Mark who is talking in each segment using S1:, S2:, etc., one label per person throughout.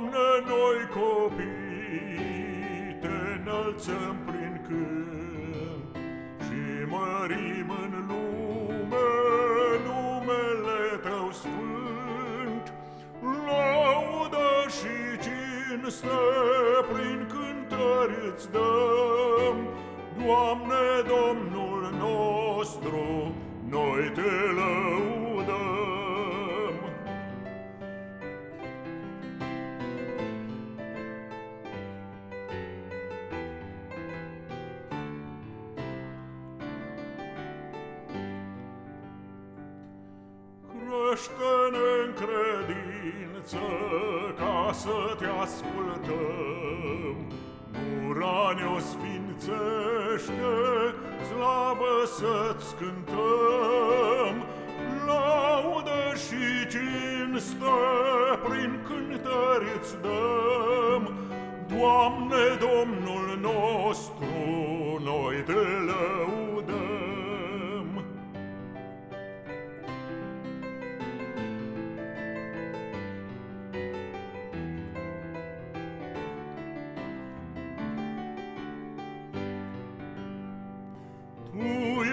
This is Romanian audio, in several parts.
S1: Doamne, noi copii te înălțăm prin cânt și mărim în lume numele Tău sfânt. Laudă și cinste prin cântări îți dăm, Doamne, Domnul nostru, noi te lăudăm. Crește-ne în credință ca să te ascultăm. Ura ne-o sfințește, slavă să-ți cântăm. Laudă și cinste prin cântări îți dăm. Doamne, Domnul nostru, noi te lăudăm.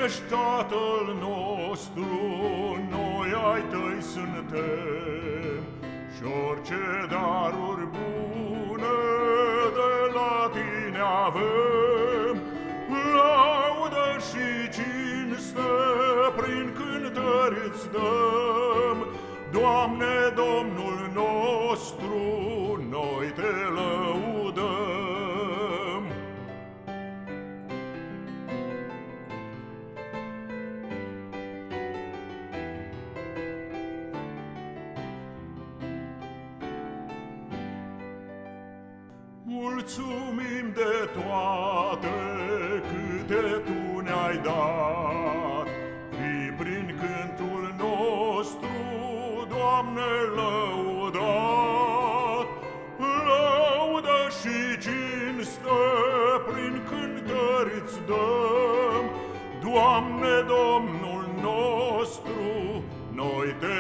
S1: Ești Tatăl nostru, noi ai tăi suntem. Și orice daruri bune de la tine avem Laudă și cinste prin cântări îți dăm. Doamne, Domnul nostru, Mulțumim de toate câte Tu ne-ai dat, Fii prin cântul nostru, Doamne, lăudat. Laudă și cinste prin cântări îți dăm, Doamne, Domnul nostru, noi te